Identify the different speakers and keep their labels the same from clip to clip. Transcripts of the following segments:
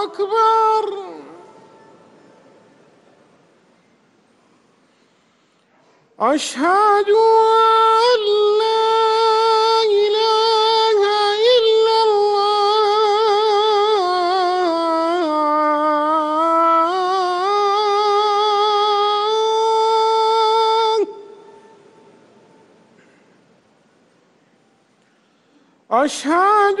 Speaker 1: الله أكبر أشهد أن لا إله إلا الله أشهد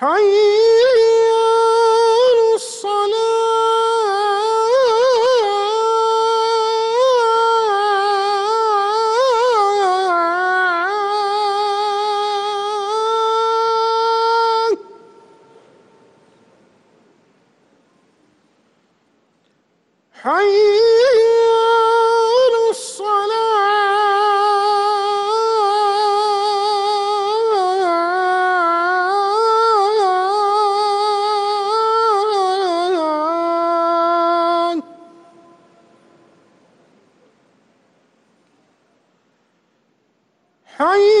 Speaker 1: حي الصلاة حي حي